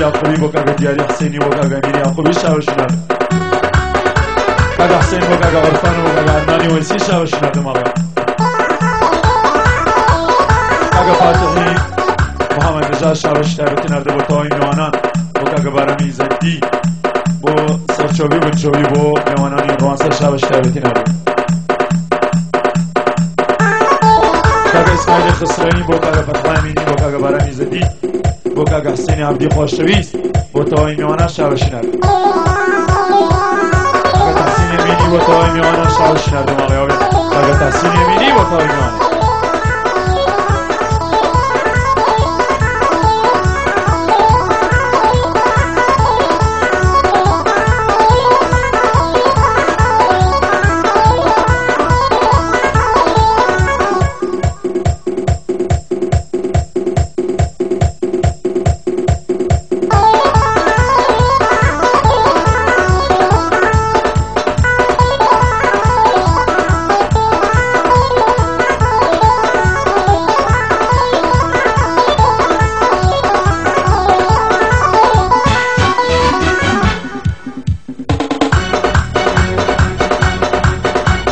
يعقوبي وكاكا ديالي حسيني وكاكا مين يعقوبي شاو شناد كاكا حسين وكاكا غرفان وكاكا عدناني ونسي شاو شناد مرة كاكا فاتحين شوش تاروتی نرده بو تا این یوانان بو که که برمی زدی بو سرچوبی بو چوبی بو یوانان این روانسه شوش تاروتی نرده که که اسمایل خسرانی بو که که فتخای مینی بو که که برمی زدی بو که که حسین عبدی خوشتویز بو تا این یوانان شوشی نرده که که تحسین مینی بو تا این یوانان شوشی نرده مالی آوی که که تحسین مینی بو تا این یوانان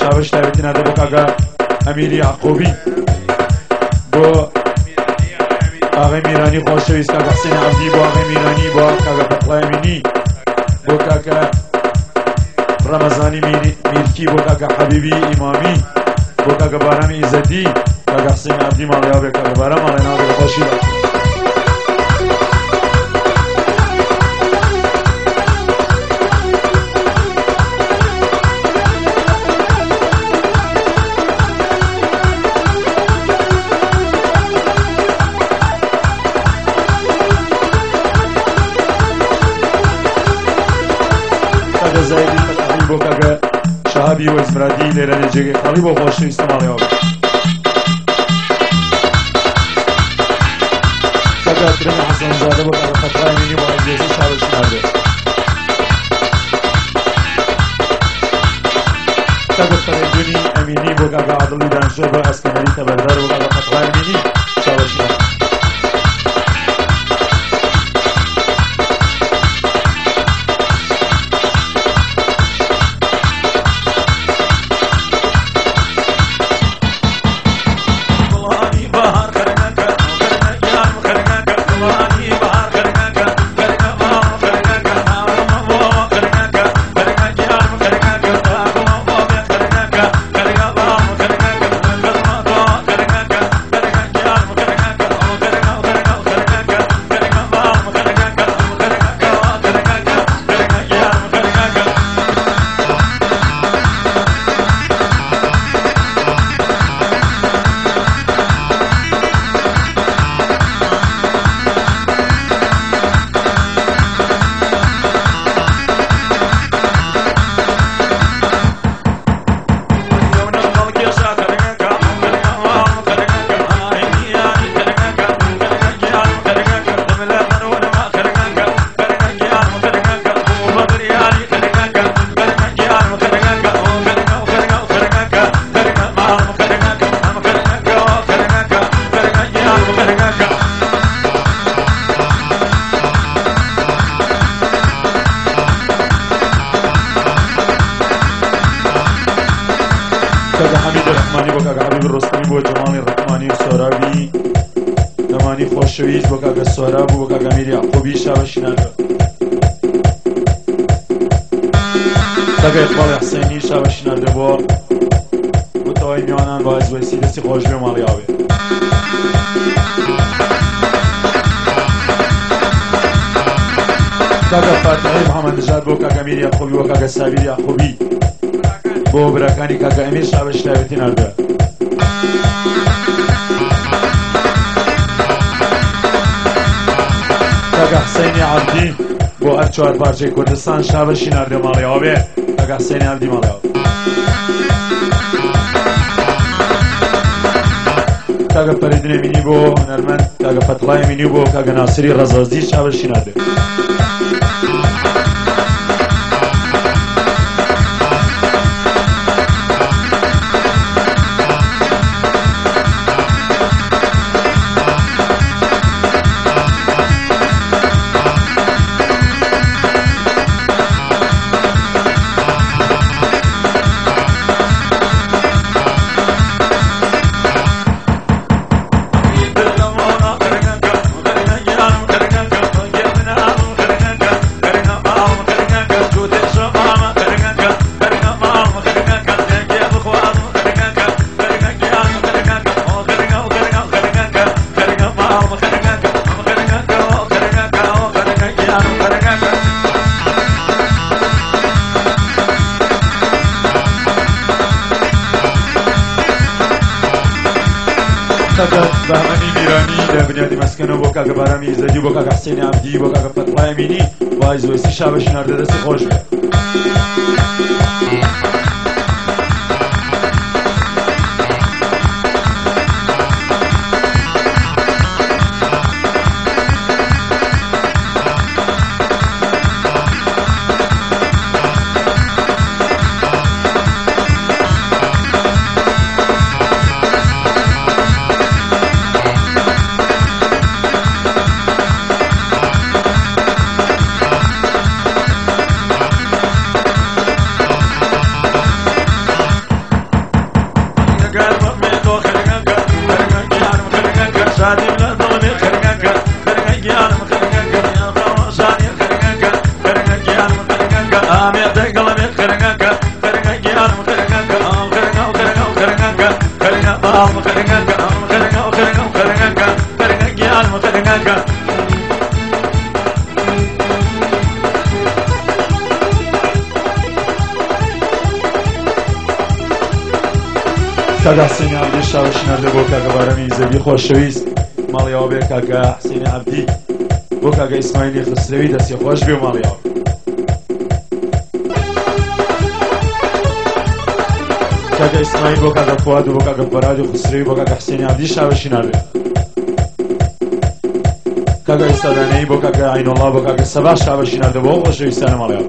شبش تبیتی نداره کاغا امیری یعقوبی با آقای میرانی خوشویس که حسین عبدی با آقای میرانی با کاغا بطلا امینی با کاغا رمضانی میرکی با کاغا حبیبی امامی با کاغا بارم ایزدی کاغا حسین عبدی مالیابی کاغا بارم آقای ناظر خوشی Rio iz Brazilije, Reneđe, ali bo hoće isto male ovdje. Sada trener Hasanzade bu tarafa trainini vaziyeti çalışmadı. Sada trener Emini bu gaga Adli danışır ve askeneri teberdar bu gaga کاکەبی ڕستنی بۆ جماڵی ڕحمانی و سۆرابی دەمانی خۆشەویست بۆ کاکە سۆرا بوو بۆ کاگەمیری عقۆبی شاوەشینەکە کاکە ئقبال حسێنی شاوەشینەکە بۆ بۆتەوەی میوانان باز وەسی دەستی خۆش بێ ماڵیاوێ کاکە فاتحی محەممەدژاد بۆ کاگەمیری یاخۆبی بۆ کاگە ساویری یاخۆبی بۆ برەکانی کاگە ئەمیر شاوەشینەوێتی نەردە ئەگە حسینی عبدی بۆ ئەر چوار بارجەی کوردستان شابەشی نردێ ماڵیەوە بێ ئەگە حسینی عبدی ماڵیەوە کاگە پەریدنێ مینی بۆ هەنەرمەند کاگە پەتڵای مینی بۆ کاگە ناسری ڕەزەزی شابەشی نردێ. سبب و همی میرانی نبینید مسکن و که برمی زدی و که حسین عبدی و که فتوه امینی و ایزویسی شبش نرده دست خوش بید سەدا سینیان لێ شاوشنەردە بۆ کاگەبارەمی زەبی خۆشەویست ماڵیەوە بێ کاگە حسینی عەبدی بۆ کاگە ئیسماعیلی خسرەوی دەستی خۆش بێ ماڵیەوە كاكا اسماعيل وكاكا فؤاد وكاكا برادي وخسري وكاكا حسين عبدي شعب الشنابي كاكا استاذ عنيب وكاكا عين الله وكاكا الصباح شعب الشنابي وغشي السلام عليكم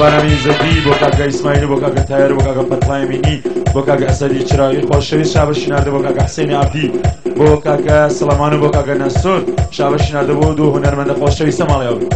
بەبارەمی زەدی بۆ کاکە ئیسمایل بۆ کاکە تایر بۆ کاکە پەتلای مینی بۆ کاکە ئەسەدی چراوی خۆشەوی شابەشی نردە بۆ کاکە حسێنی عبدی بۆ کاکە سەلەمان و بۆ کاکە نەسۆر شابەشی نردە بۆ دوو هوەرمەندە خۆشەوی سەماڵیاوی